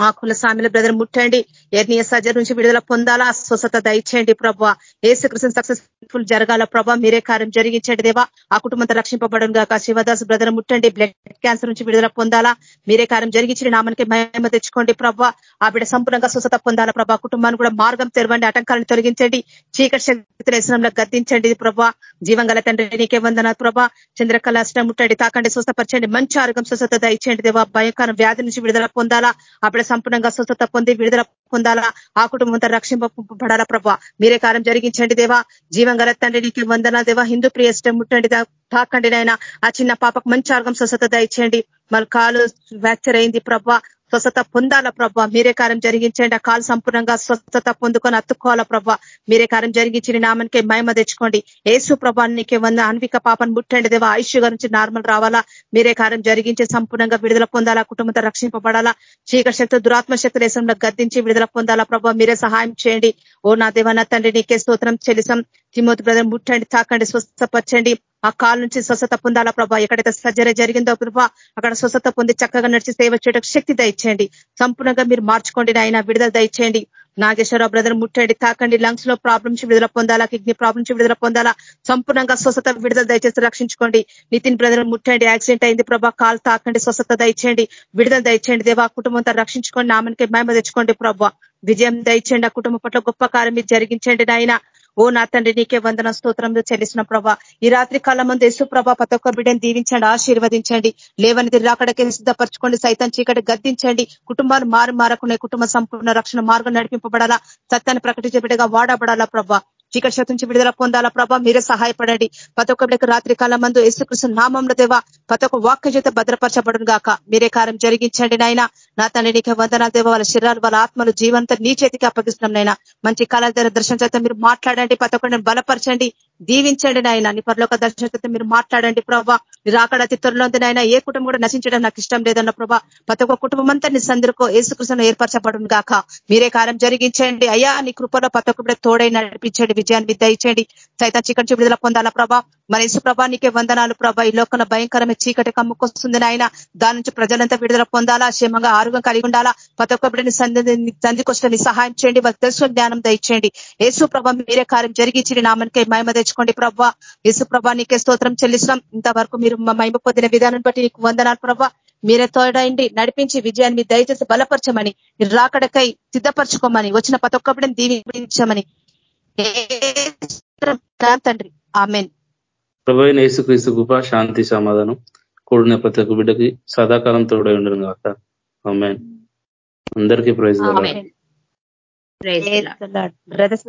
ఆ కుల బ్రదర్ ముట్టండి. ఎర్నియ సజర్ నుంచి విడుదల పొందాలా? స్వస్థత దయచేయండి ప్రభావ. ఏసుకృష్ణ సక్సెస్ఫుల్ జరగాల ప్రభా మీరే కార్యం జరిగించండి దేవా. ఆ కుటుంబంతో రక్షింపబడం గాక. శివదాస్ బ్రదర్ ముట్టండి. బ్లడ్ క్యాన్సర్ నుంచి విడుదల పొందాలా? మీరే కార్యం జరిగించండి. నామనికి మహిమ తెచ్చుకోండి ప్రభావ. ఆ బిడ్డ సంపూర్ణంగా స్వస్థత పొందాలా ప్రభా. కుటుంబాన్ని కూడా మార్గం తెరవండి. ఆటంకాలను తొలగించండి. చీకటి శక్తిని నేసనంలో గద్దించండి ప్రభా. జీవంగల తండ్రి నీకే వందన ప్రభా. చంద్రకళాష్టం ముట్టండి. తాకండి. స్వస్థపరచండి. మంచి ఆరోగ్యం స్వస్థత దయచేయండి దేవా. భయంకరం వ్యాధి నుంచి విడుదల పొందాలా? అప్పుడు సంపూర్ణంగా స్వస్థత పొంది విడుదల పొందాలా? ఆ కుటుంబంతో రక్షింపబడాలా ప్రభా? మీరే కారం జరిగించండి దేవా. జీవం గల తండ్రి నీకు వందన దేవా. హిందూ ప్రియష్టం ముట్టండి తాకండి నాయన. ఆ చిన్న పాపకు మంచి ఆర్గం స్వస్థత దయచేయండి. మళ్ళీ కాలు ఫ్రాక్చర్ అయింది ప్రభా. స్వస్థత పొందాల ప్రభ? మీరే కార్యం జరిగించండి ఆ కాలు సంపూర్ణంగా స్వస్థత పొందుకొని అత్తుకోవాలా ప్రభ? మీరే కార్యం జరిగించి నామనికే మహిమ తెచ్చుకోండి. ఏసు ప్రభానికి వంద అన్విక పాపను ముట్టండి దేవా. ఆయుష్ నుంచి నార్మల్ రావాలా? మీరే కార్యం జరిగించి సంపూర్ణంగా విడుదల పొందాలా? కుటుంబంతో రక్షింపబడాలా? చీకటి శక్తి దురాత్మ శక్తి దేశంలో గద్దించి విడుదల పొందాలా ప్రభావ మీరే సహాయం చేయండి. ఓ నా దేవ నా తండ్రి నీకే స్తోత్రం చెలిసం తిమోతి బ్రదర్ ముట్టండి తాకండి స్వస్థపరచండి. ఆ కాల్ నుంచి స్వస్థత పొందాలా ప్రభా? ఎక్కడైతే సర్జరీ జరిగిందో ప్రభా అక్కడ స్వస్థత పొంది చక్కగా నడిచి సేవ చేయడానికి శక్తి దయచేయండి. సంపూర్ణంగా మీరు మార్చుకోండి ఆయన విడుదల దయచేయండి. నాగేశ్వరరావు బ్రదర్ ముట్టండి తాకండి. లంగ్స్లో ప్రాబ్లమ్స్ విడుదల పొందాలా కిడ్నీ ప్రాబ్లమ్స్ విడుదల పొందాలా సంపూర్ణంగా స్వస్థత విడుదల దయచేసి రక్షించుకోండి. నితిన్ బ్రదర్ ముట్టండి యాక్సిడెంట్ అయింది ప్రభా కాలు తాకండి స్వస్థత దయచేయండి. విడుదల దయచేయండి దేవా కుటుంబంతో రక్షించుకోండి నామనికి మేమ తెచ్చుకోండి ప్రభా. విజయం దయచేయండి ఆ కుటుంబం పట్ల గొప్ప కార్యం మీరు జరిగించండి నాయన. ఓ నా తండ్రి నీకే వందన స్తోత్రం చెల్లిసిన ప్రభా. ఈ రాత్రి కాలం ముందు యేసు ప్రభా ప్రతి ఒక్క బిడ్డను దీవించండి ఆశీర్వదించండి. లేవని రాకడకే సిద్ధపరచుకోండి సైతం చీకటి గద్దించండి. కుటుంబాలు మారు మారకునే కుటుంబ సంపూర్ణ రక్షణ మార్గం నడిపింపబడాలా? సత్యాన్ని ప్రకటించే బిడ్డగా వాడబడాలా ప్రభా? చీకటి శక్తి నుంచి విడుదల పొందాలా ప్రభా? మీరే సహాయపడండి. ప్రతి బిడ్డకు రాత్రి కాలం మందు యేసుకృష్ణ నామంలో దేవా ప్రతి ఒక్క వాక్య చేత భద్రపరచబడును గాక. మీరే కార్యం జరిగించండి నాయన. నా తండ్రి నీకే వందనాలు దేవ. వాళ్ళ శరీరాలు వాళ్ళ ఆత్మలు జీవంతో నీ చేతికి అప్పగిస్తున్నాం నైనా మంచి కాలాల దగ్గర దర్శనం చేత మీరు మాట్లాడండి. ప్రతి ఒక్కరిని బలపరచండి. దీవించండి నాయన. నీ పరలోక దర్శనం మీరు మాట్లాడండి ప్రభా. మీరు అక్కడ అతి త్వరలో ఉంది ఏ కుటుంబం కూడా నశించడం నాకు ఇష్టం లేదన్న ప్రభా. ప్రతి ఒక్క కుటుంబం అంతా నీ సందరికో ఏసుకృష్ణ ఏర్పరచబడును గాక. మీరే కార్యం జరిగించండి. అయ్యా నీ కృపలో ప్రతి ఒక్కడే తోడై నడిపించండి. విజయాన్ని విద్యించండి సైతం చికెన్ విడుదల పొందాలా ప్రభా. మన యేసు ప్రభా నీకే వందనాలు ప్రభా. ఈ లోకంలో భయంకరమైన చీకటి కమ్ముకొస్తుంది నాయన. దాని నుంచి ప్రజలంతా విడుదల పొందాలా క్షేమంగా ఆరోగ్యం కలిగి ఉండాలా. ప్రతి ఒక్క బిడ్డని సంధికొచ్చిన సహాయం చేయండి. వాళ్ళకి తెలుసు జ్ఞానం దయచేయండి. యేసు ప్రభా మీరే కార్యం జరిగించి నామనికే మహిమ తెచ్చుకోండి ప్రభా. యేసు ప్రభా నీకే స్తోత్రం చెల్లిస్తాం ఇంతవరకు మీరు మహిమ పొందిన విధానం బట్టి నీకు వందనాలు ప్రభా. మీరే తోడండి నడిపించి విజయాన్ని మీరు దయచేసి బలపరచమని మీరు రాకడకై సిద్ధపరచుకోమని వచ్చిన ప్రతి ఒక్క బిడ్డని దీవించమని తండ్రి. ఆమెన్. ప్రభు యేసుక్రీస్తు కృప శాంతి సమాధానం కూడిన ప్రతి ఒక్క బిడ్డకి సదాకాలం తోడై ఉండను కాక ఆమెన్. అందరికీ ప్రైజ్ ప్రైజ్ బ్రదర్స్